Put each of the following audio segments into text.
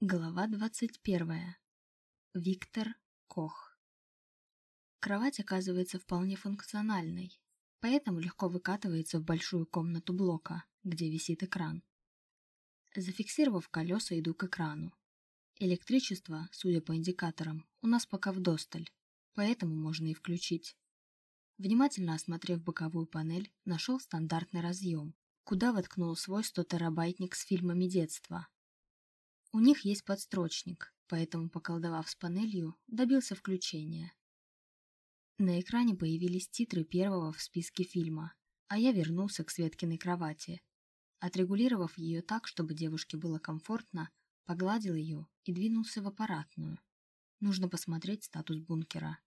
Глава 21. Виктор Кох. Кровать оказывается вполне функциональной, поэтому легко выкатывается в большую комнату блока, где висит экран. Зафиксировав колеса, иду к экрану. Электричество, судя по индикаторам, у нас пока в досталь, поэтому можно и включить. Внимательно осмотрев боковую панель, нашел стандартный разъем, куда воткнул свой 100-терабайтник с фильмами детства. У них есть подстрочник, поэтому, поколдовав с панелью, добился включения. На экране появились титры первого в списке фильма, а я вернулся к Светкиной кровати. Отрегулировав ее так, чтобы девушке было комфортно, погладил ее и двинулся в аппаратную. Нужно посмотреть статус бункера.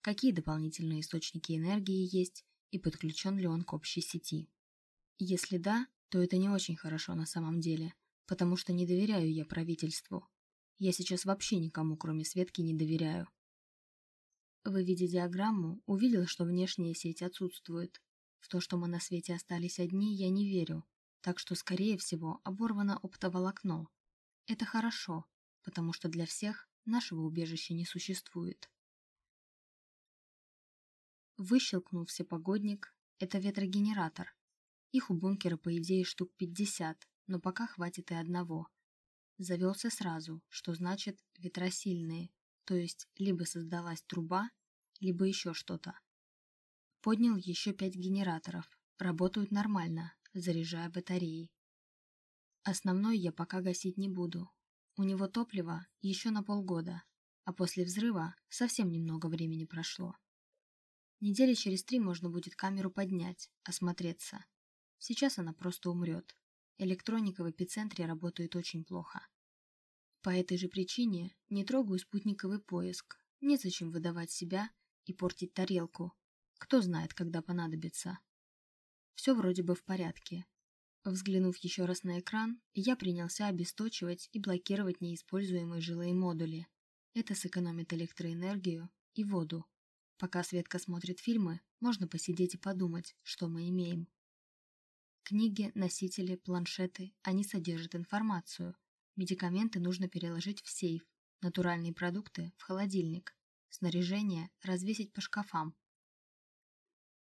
Какие дополнительные источники энергии есть и подключен ли он к общей сети. Если да, то это не очень хорошо на самом деле – потому что не доверяю я правительству. Я сейчас вообще никому, кроме Светки, не доверяю. Выведя диаграмму, увидел, что внешняя сеть отсутствует. В то, что мы на свете остались одни, я не верю, так что, скорее всего, оборвано оптоволокно. Это хорошо, потому что для всех нашего убежища не существует. Выщелкнул всепогодник. Это ветрогенератор. Их у бункера, по идее, штук 50, но пока хватит и одного. Завелся сразу, что значит ветра сильные, то есть либо создалась труба, либо еще что-то. Поднял еще пять генераторов, работают нормально, заряжая батареи. Основной я пока гасить не буду. У него топливо еще на полгода, а после взрыва совсем немного времени прошло. Недели через три можно будет камеру поднять, осмотреться. Сейчас она просто умрет. Электроника в эпицентре работает очень плохо. По этой же причине не трогаю спутниковый поиск. Незачем выдавать себя и портить тарелку. Кто знает, когда понадобится. Все вроде бы в порядке. Взглянув еще раз на экран, я принялся обесточивать и блокировать неиспользуемые жилые модули. Это сэкономит электроэнергию и воду. Пока Светка смотрит фильмы, можно посидеть и подумать, что мы имеем. Книги, носители, планшеты, они содержат информацию. Медикаменты нужно переложить в сейф, натуральные продукты – в холодильник, снаряжение развесить по шкафам.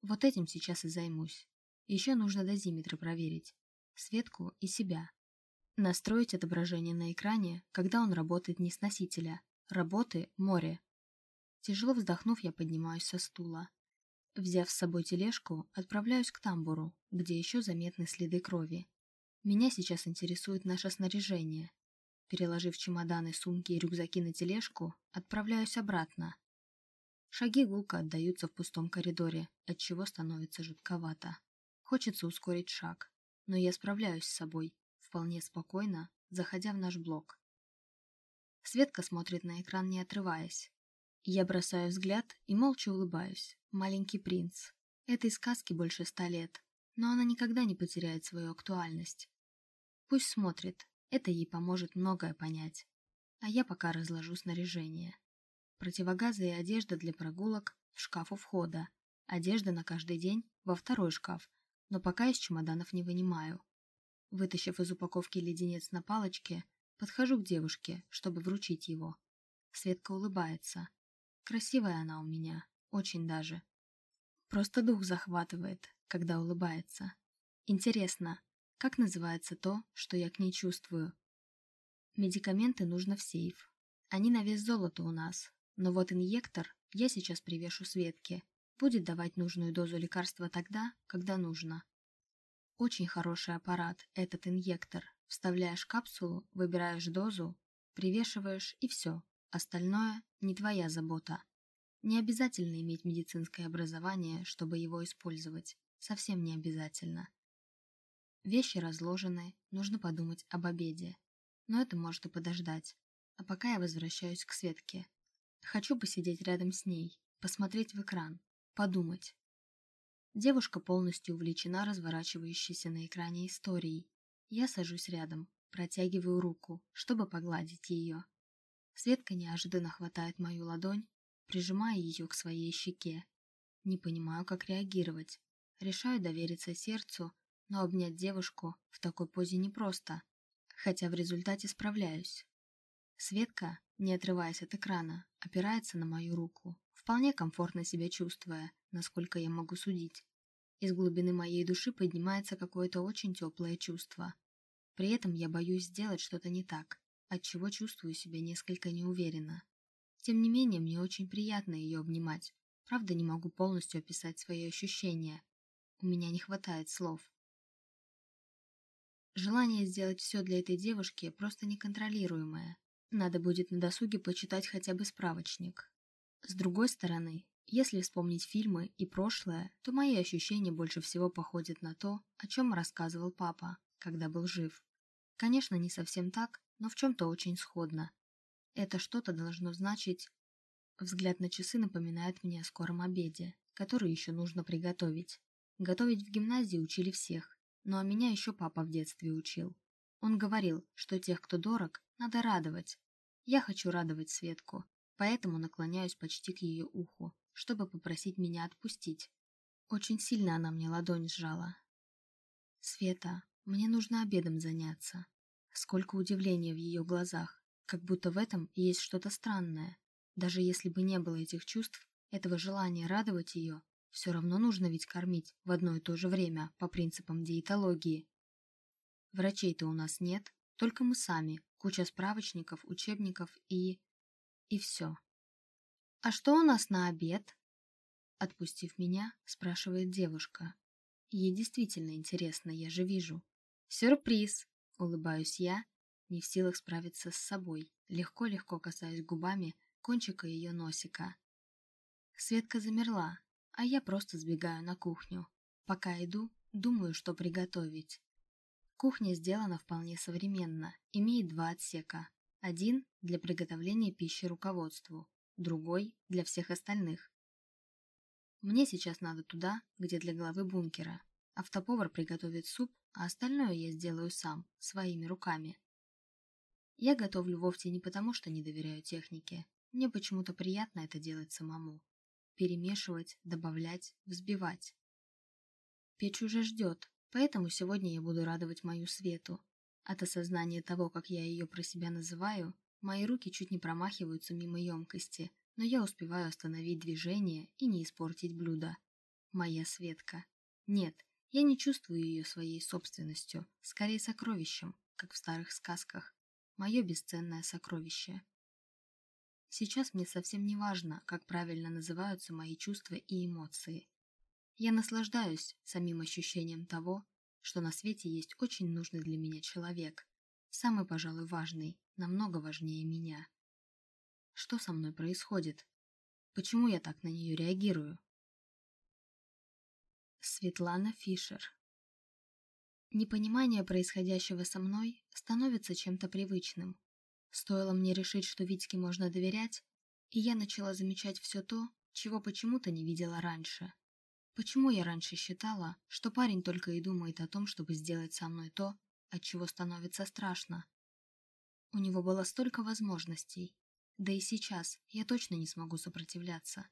Вот этим сейчас и займусь. Еще нужно дозиметры проверить, Светку и себя. Настроить отображение на экране, когда он работает не с носителя. Работы – море. Тяжело вздохнув, я поднимаюсь со стула. Взяв с собой тележку, отправляюсь к тамбуру, где еще заметны следы крови. Меня сейчас интересует наше снаряжение. Переложив чемоданы, сумки и рюкзаки на тележку, отправляюсь обратно. Шаги гулко отдаются в пустом коридоре, отчего становится жутковато. Хочется ускорить шаг, но я справляюсь с собой, вполне спокойно, заходя в наш блок. Светка смотрит на экран, не отрываясь. Я бросаю взгляд и молча улыбаюсь. Маленький принц. Этой сказке больше ста лет, но она никогда не потеряет свою актуальность. Пусть смотрит, это ей поможет многое понять. А я пока разложу снаряжение. Противогазы и одежда для прогулок в шкаф у входа. Одежда на каждый день во второй шкаф, но пока из чемоданов не вынимаю. Вытащив из упаковки леденец на палочке, подхожу к девушке, чтобы вручить его. Светка улыбается. Красивая она у меня, очень даже. Просто дух захватывает, когда улыбается. Интересно, как называется то, что я к ней чувствую? Медикаменты нужно в сейф. Они на вес золота у нас, но вот инъектор я сейчас привешу Светке. Будет давать нужную дозу лекарства тогда, когда нужно. Очень хороший аппарат, этот инъектор. Вставляешь капсулу, выбираешь дозу, привешиваешь и все. Остальное не твоя забота. Не обязательно иметь медицинское образование, чтобы его использовать. Совсем не обязательно. Вещи разложены, нужно подумать об обеде. Но это может и подождать. А пока я возвращаюсь к Светке. Хочу посидеть рядом с ней, посмотреть в экран, подумать. Девушка полностью увлечена разворачивающейся на экране историей. Я сажусь рядом, протягиваю руку, чтобы погладить ее. Светка неожиданно хватает мою ладонь, прижимая ее к своей щеке. Не понимаю, как реагировать. Решаю довериться сердцу, но обнять девушку в такой позе непросто, хотя в результате справляюсь. Светка, не отрываясь от экрана, опирается на мою руку, вполне комфортно себя чувствуя, насколько я могу судить. Из глубины моей души поднимается какое-то очень теплое чувство. При этом я боюсь сделать что-то не так, отчего чувствую себя несколько неуверенно. Тем не менее, мне очень приятно ее обнимать. Правда, не могу полностью описать свои ощущения. У меня не хватает слов. Желание сделать все для этой девушки просто неконтролируемое. Надо будет на досуге почитать хотя бы справочник. С другой стороны, если вспомнить фильмы и прошлое, то мои ощущения больше всего походят на то, о чем рассказывал папа, когда был жив. Конечно, не совсем так, но в чем-то очень сходно. Это что-то должно значить... Взгляд на часы напоминает мне о скором обеде, который еще нужно приготовить. Готовить в гимназии учили всех, но меня еще папа в детстве учил. Он говорил, что тех, кто дорог, надо радовать. Я хочу радовать Светку, поэтому наклоняюсь почти к ее уху, чтобы попросить меня отпустить. Очень сильно она мне ладонь сжала. «Света, мне нужно обедом заняться». Сколько удивления в ее глазах, как будто в этом есть что-то странное. Даже если бы не было этих чувств, этого желания радовать ее, все равно нужно ведь кормить в одно и то же время по принципам диетологии. Врачей-то у нас нет, только мы сами, куча справочников, учебников и... и все. «А что у нас на обед?» Отпустив меня, спрашивает девушка. Ей действительно интересно, я же вижу. «Сюрприз!» — улыбаюсь я, не в силах справиться с собой, легко-легко касаюсь губами кончика ее носика. Светка замерла, а я просто сбегаю на кухню. Пока иду, думаю, что приготовить. Кухня сделана вполне современно, имеет два отсека. Один для приготовления пищи руководству, другой для всех остальных. Мне сейчас надо туда, где для главы бункера. Автоповар приготовит суп, а остальное я сделаю сам, своими руками. Я готовлю вовсе не потому, что не доверяю технике. Мне почему-то приятно это делать самому перемешивать, добавлять, взбивать. Печь уже ждет, поэтому сегодня я буду радовать мою Свету. От осознания того, как я ее про себя называю, мои руки чуть не промахиваются мимо емкости, но я успеваю остановить движение и не испортить блюдо. Моя Светка. Нет, я не чувствую ее своей собственностью, скорее сокровищем, как в старых сказках. Мое бесценное сокровище. Сейчас мне совсем не важно, как правильно называются мои чувства и эмоции. Я наслаждаюсь самим ощущением того, что на свете есть очень нужный для меня человек, самый, пожалуй, важный, намного важнее меня. Что со мной происходит? Почему я так на нее реагирую? Светлана Фишер Непонимание происходящего со мной становится чем-то привычным. Стоило мне решить, что Витьке можно доверять, и я начала замечать все то, чего почему-то не видела раньше. Почему я раньше считала, что парень только и думает о том, чтобы сделать со мной то, от чего становится страшно? У него было столько возможностей, да и сейчас я точно не смогу сопротивляться.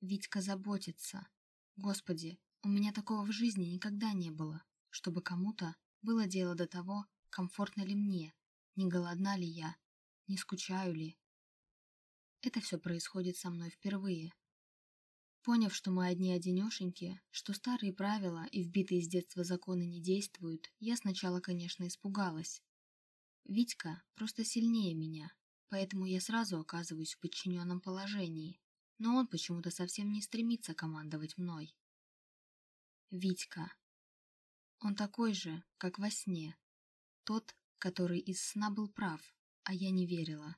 Витька заботится. Господи, у меня такого в жизни никогда не было, чтобы кому-то было дело до того, комфортно ли мне, не голодна ли я? Не скучаю ли? Это все происходит со мной впервые. Поняв, что мы одни-одинешеньки, что старые правила и вбитые с детства законы не действуют, я сначала, конечно, испугалась. Витька просто сильнее меня, поэтому я сразу оказываюсь в подчиненном положении, но он почему-то совсем не стремится командовать мной. Витька. Он такой же, как во сне. Тот, который из сна был прав, а я не верила.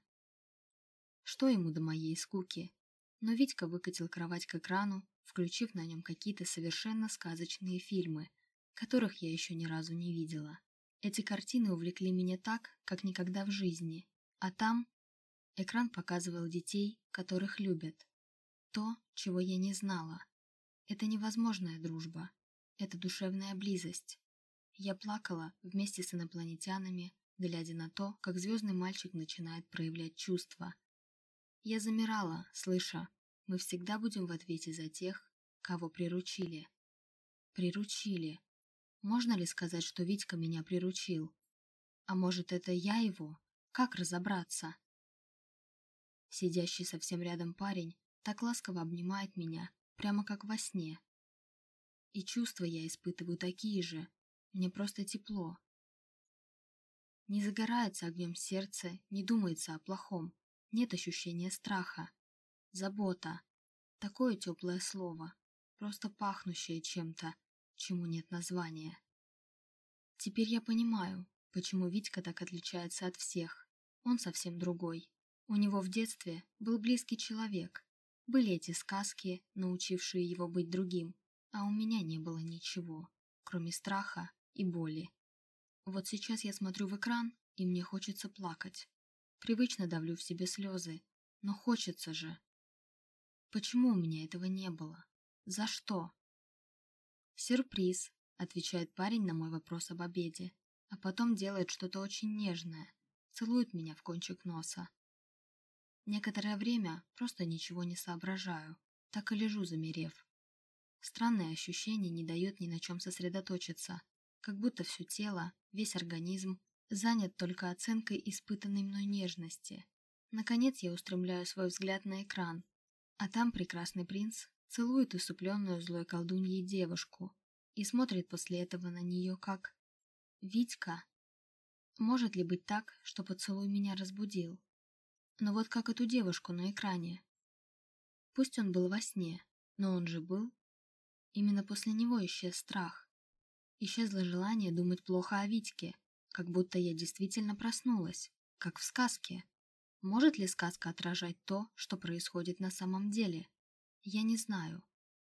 Что ему до моей скуки? Но Витька выкатил кровать к экрану, включив на нем какие-то совершенно сказочные фильмы, которых я еще ни разу не видела. Эти картины увлекли меня так, как никогда в жизни. А там экран показывал детей, которых любят. То, чего я не знала. Это невозможная дружба. Это душевная близость. Я плакала вместе с инопланетянами, глядя на то, как звездный мальчик начинает проявлять чувства. Я замирала, слыша, мы всегда будем в ответе за тех, кого приручили. Приручили. Можно ли сказать, что Витька меня приручил? А может, это я его? Как разобраться? Сидящий совсем рядом парень так ласково обнимает меня, прямо как во сне. И чувства я испытываю такие же, мне просто тепло. Не загорается огнем сердце, не думается о плохом, нет ощущения страха. Забота. Такое теплое слово, просто пахнущее чем-то, чему нет названия. Теперь я понимаю, почему Витька так отличается от всех. Он совсем другой. У него в детстве был близкий человек. Были эти сказки, научившие его быть другим, а у меня не было ничего, кроме страха и боли. Вот сейчас я смотрю в экран, и мне хочется плакать. Привычно давлю в себе слезы, но хочется же. Почему у меня этого не было? За что? Сюрприз, отвечает парень на мой вопрос об обеде, а потом делает что-то очень нежное, целует меня в кончик носа. Некоторое время просто ничего не соображаю, так и лежу замерев. Странное ощущение не дает ни на чем сосредоточиться, как будто все тело, весь организм занят только оценкой испытанной мной нежности. Наконец я устремляю свой взгляд на экран, а там прекрасный принц целует усыпленную злой колдуньей девушку и смотрит после этого на нее как... Витька. Может ли быть так, что поцелуй меня разбудил? Но вот как эту девушку на экране. Пусть он был во сне, но он же был. Именно после него исчез страх. Исчезло желание думать плохо о Витьке, как будто я действительно проснулась, как в сказке. Может ли сказка отражать то, что происходит на самом деле? Я не знаю.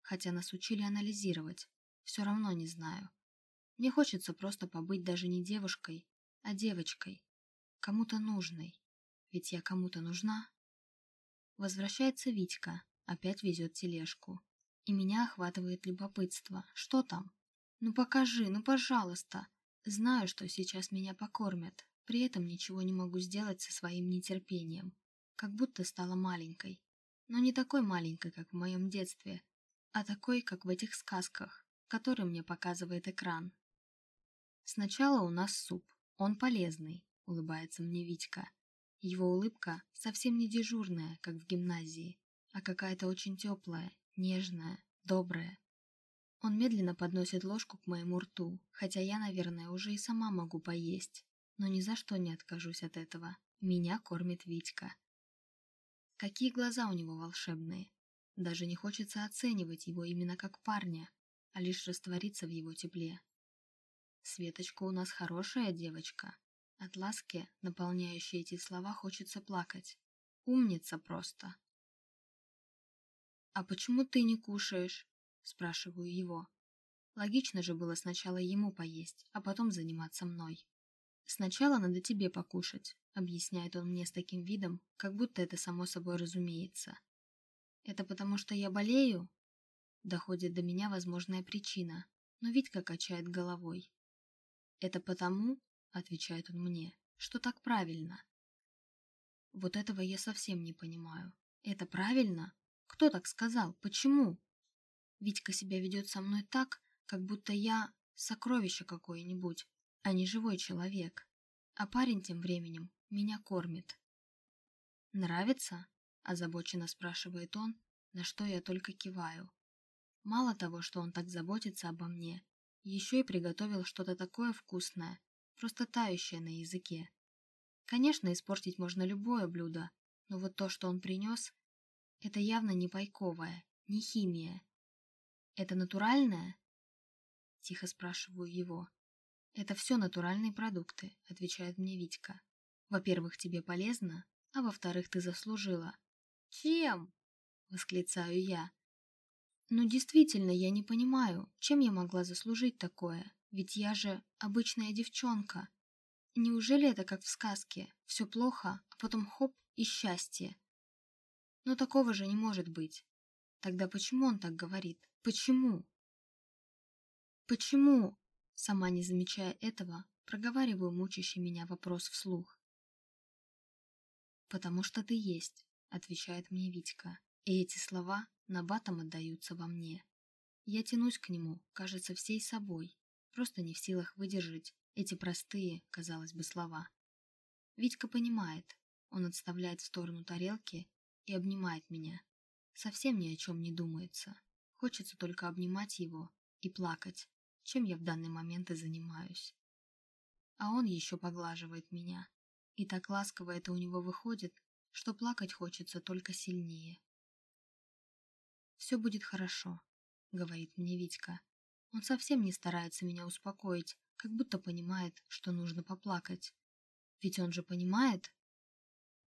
Хотя нас учили анализировать. Все равно не знаю. Мне хочется просто побыть даже не девушкой, а девочкой. Кому-то нужной. Ведь я кому-то нужна. Возвращается Витька, опять везет тележку. И меня охватывает любопытство. Что там? Ну покажи, ну пожалуйста. Знаю, что сейчас меня покормят. При этом ничего не могу сделать со своим нетерпением. Как будто стала маленькой. Но не такой маленькой, как в моем детстве, а такой, как в этих сказках, которые мне показывает экран. Сначала у нас суп. Он полезный, улыбается мне Витька. Его улыбка совсем не дежурная, как в гимназии, а какая-то очень теплая, нежная, добрая. Он медленно подносит ложку к моему рту, хотя я, наверное, уже и сама могу поесть, но ни за что не откажусь от этого. Меня кормит Витька. Какие глаза у него волшебные. Даже не хочется оценивать его именно как парня, а лишь раствориться в его тепле. Светочка у нас хорошая девочка, от ласки, наполняющей эти слова, хочется плакать. Умница просто. «А почему ты не кушаешь?» – спрашиваю его. Логично же было сначала ему поесть, а потом заниматься мной. «Сначала надо тебе покушать», – объясняет он мне с таким видом, как будто это само собой разумеется. «Это потому, что я болею?» Доходит до меня возможная причина, но Витька качает головой. «Это потому, — отвечает он мне, — что так правильно. Вот этого я совсем не понимаю. Это правильно? Кто так сказал? Почему? Витька себя ведет со мной так, как будто я сокровище какое-нибудь, а не живой человек. А парень тем временем меня кормит. «Нравится?» – озабоченно спрашивает он, на что я только киваю. Мало того, что он так заботится обо мне, еще и приготовил что-то такое вкусное, просто тающее на языке. Конечно, испортить можно любое блюдо, но вот то, что он принес, это явно не пайковое, не химия. Это натуральное? Тихо спрашиваю его. Это все натуральные продукты, отвечает мне Витька. Во-первых, тебе полезно, а во-вторых, ты заслужила. Чем? Восклицаю я. Ну, действительно, я не понимаю, чем я могла заслужить такое. Ведь я же обычная девчонка. Неужели это как в сказке? Все плохо, а потом хоп и счастье. Но такого же не может быть. Тогда почему он так говорит? Почему? Почему? Сама не замечая этого, проговариваю мучащий меня вопрос вслух. «Потому что ты есть», — отвечает мне Витька, и эти слова набатом отдаются во мне. Я тянусь к нему, кажется, всей собой, просто не в силах выдержать эти простые, казалось бы, слова. Витька понимает. Он отставляет в сторону тарелки и обнимает меня. Совсем ни о чем не думается. Хочется только обнимать его и плакать, чем я в данный момент и занимаюсь. А он еще поглаживает меня. И так ласково это у него выходит, что плакать хочется только сильнее. «Все будет хорошо», — говорит мне Витька. Он совсем не старается меня успокоить, как будто понимает, что нужно поплакать. Ведь он же понимает,